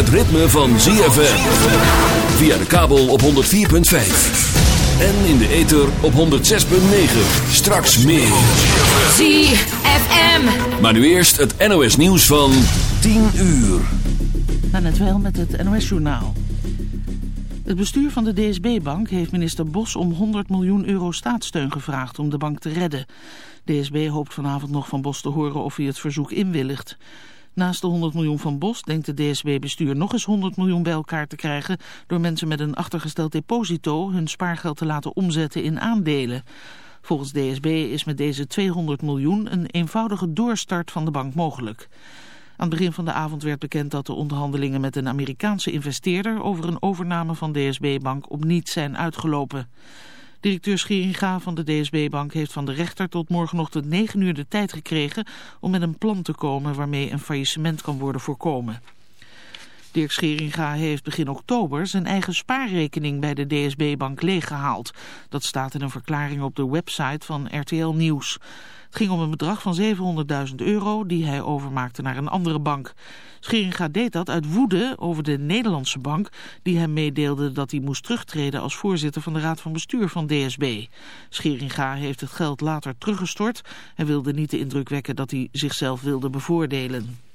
het ritme van ZFM. Via de kabel op 104.5. En in de ether op 106.9. Straks meer. ZFM. Maar nu eerst het NOS nieuws van 10 uur. Nou, net wel met het NOS journaal. Het bestuur van de DSB-bank heeft minister Bos om 100 miljoen euro staatssteun gevraagd om de bank te redden. DSB hoopt vanavond nog van Bos te horen of hij het verzoek inwilligt. Naast de 100 miljoen van Bos denkt de DSB-bestuur nog eens 100 miljoen bij elkaar te krijgen... door mensen met een achtergesteld deposito hun spaargeld te laten omzetten in aandelen. Volgens DSB is met deze 200 miljoen een eenvoudige doorstart van de bank mogelijk. Aan het begin van de avond werd bekend dat de onderhandelingen met een Amerikaanse investeerder... over een overname van DSB-bank op niets zijn uitgelopen. Directeur Scheringa van de DSB-bank heeft van de rechter tot morgenochtend 9 uur de tijd gekregen om met een plan te komen waarmee een faillissement kan worden voorkomen. Dirk Scheringa heeft begin oktober zijn eigen spaarrekening bij de DSB-bank leeggehaald. Dat staat in een verklaring op de website van RTL Nieuws. Het ging om een bedrag van 700.000 euro die hij overmaakte naar een andere bank. Scheringa deed dat uit woede over de Nederlandse bank die hem meedeelde dat hij moest terugtreden als voorzitter van de Raad van Bestuur van DSB. Scheringa heeft het geld later teruggestort en wilde niet de indruk wekken dat hij zichzelf wilde bevoordelen.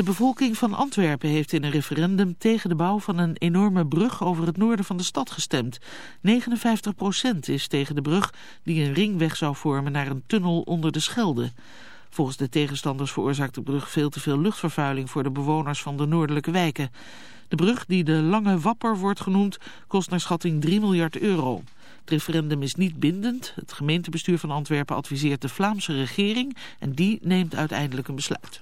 De bevolking van Antwerpen heeft in een referendum tegen de bouw van een enorme brug over het noorden van de stad gestemd. 59% is tegen de brug die een ringweg zou vormen naar een tunnel onder de Schelde. Volgens de tegenstanders veroorzaakt de brug veel te veel luchtvervuiling voor de bewoners van de noordelijke wijken. De brug, die de Lange Wapper wordt genoemd, kost naar schatting 3 miljard euro. Het referendum is niet bindend. Het gemeentebestuur van Antwerpen adviseert de Vlaamse regering en die neemt uiteindelijk een besluit.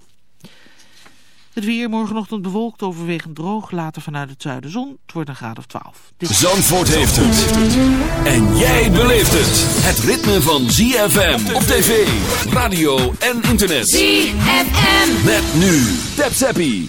Het weer morgenochtend bewolkt, overwegend droog, later vanuit het zuiden zon. Het wordt een graad of 12. Dit... Zandvoort heeft het. En jij beleeft het. Het ritme van ZFM op tv, radio en internet. ZFM. Met nu. Tap Zappie.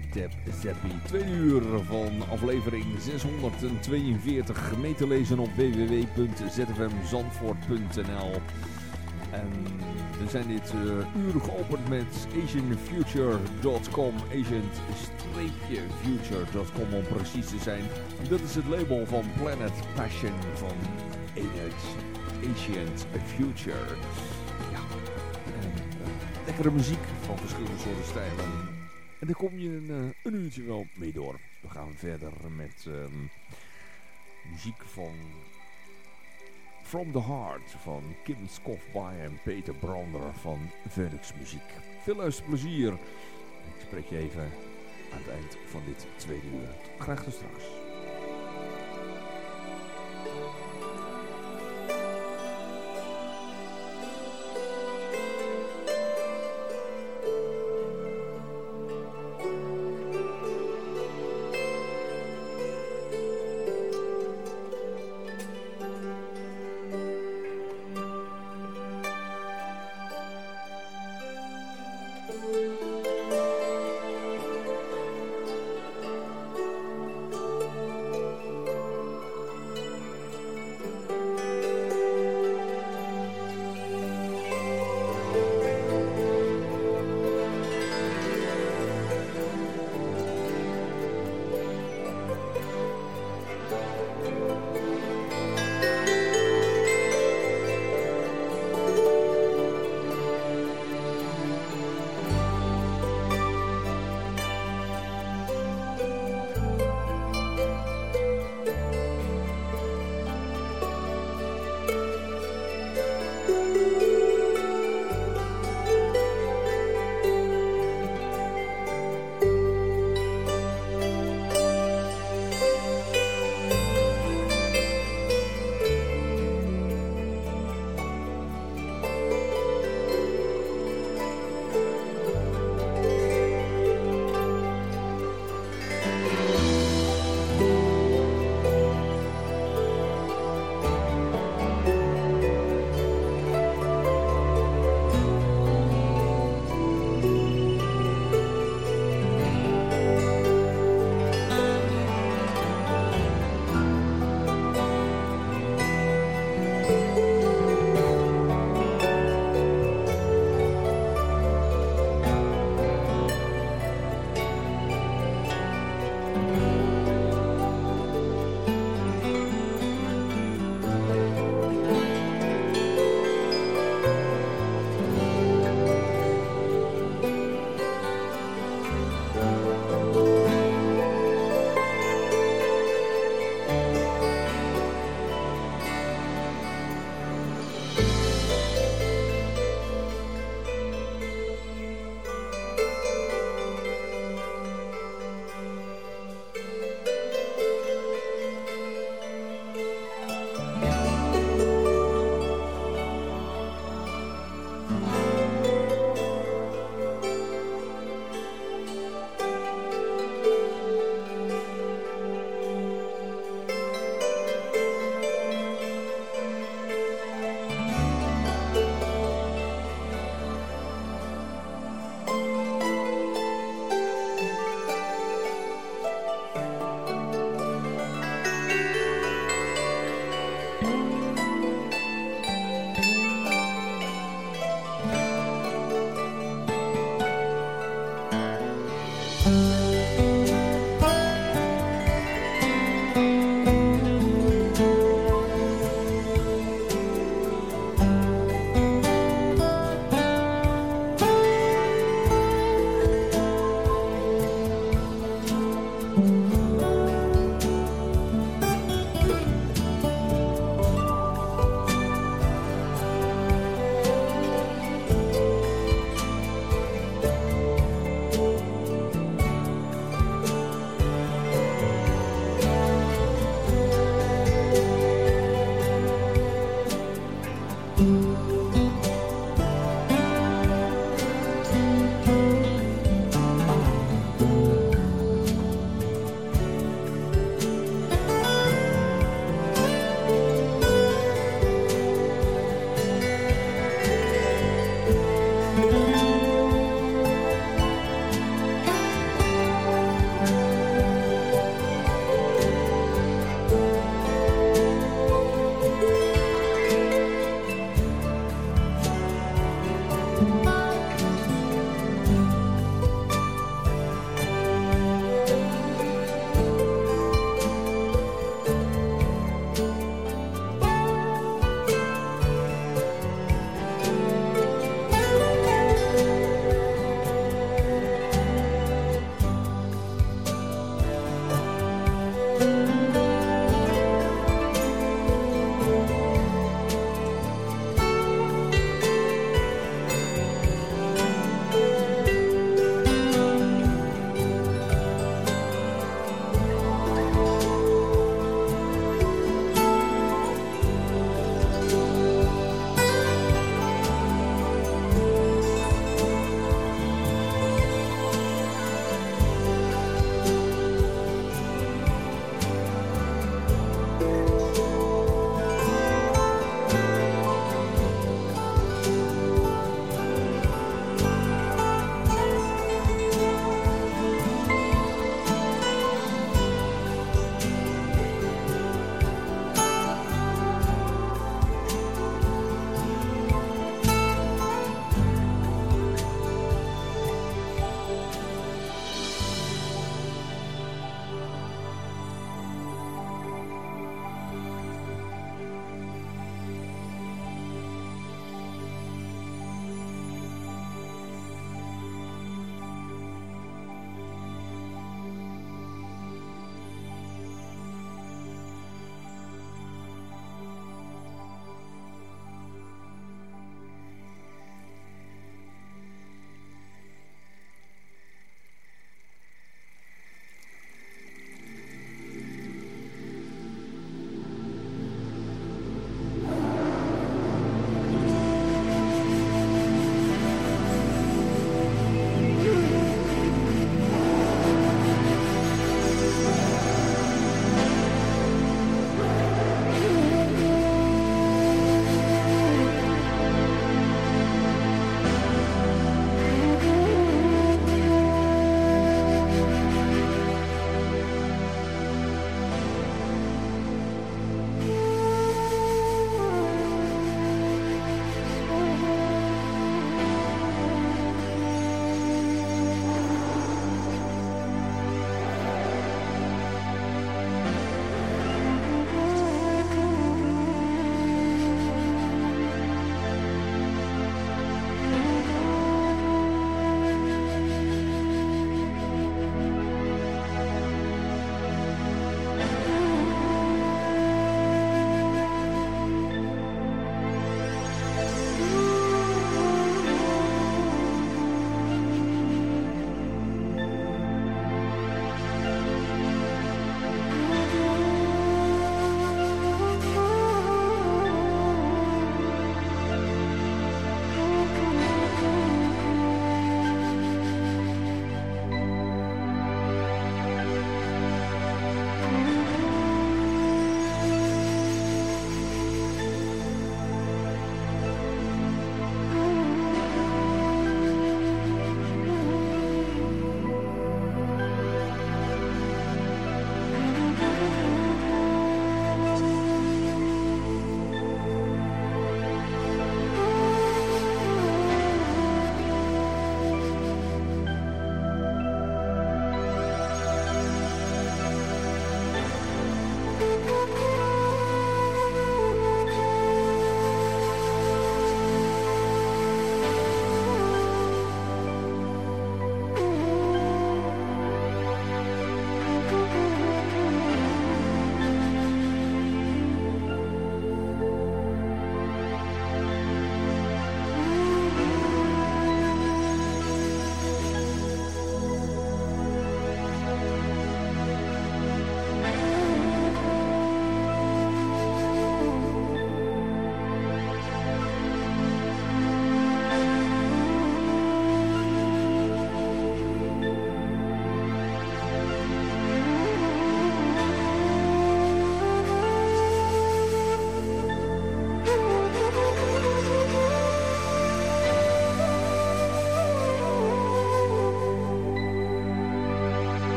Bij. Twee uur van aflevering 642. Mee te lezen op www.zfmzandvoort.nl En we zijn dit uh, uur geopend met asianfuture.com. Asian-future.com om precies te zijn. Dat is het label van Planet Passion van Ancient Future. Ja, en, uh, lekkere muziek van verschillende soorten stijlen. En daar kom je een, uh, een uurtje wel mee door. We gaan verder met um, muziek van From the Heart van Kim Skofby en Peter Brander van Phoenix Muziek. Veel luisterplezier. Ik spreek je even aan het eind van dit tweede uur. Graag tot straks.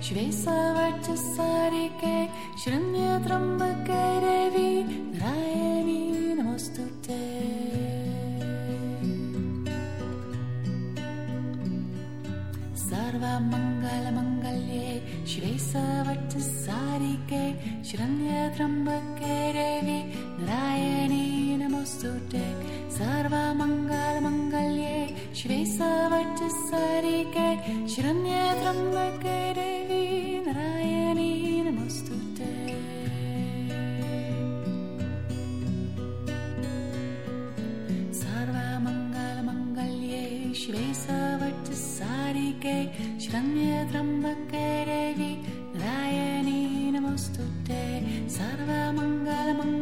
सर्वमङ्गलमङ्गल्ये शिवे सर्वर्थसारिके शरण्यत्रम्बके देवी नारायणी नमोऽस्तुते सर्वमङ्गलमङ्गल्ये शिवे सर्वर्थसारिके शरण्यत्रम्बके देवी नारायणी नमोऽस्तुते सर्वमङ्गलमङ्गल्ये शिवे सर्वर्थसारिके शरण्यत्रम्बके देवी trambakej, šranje trambakej devi, Narayani te sarva mangala mangala.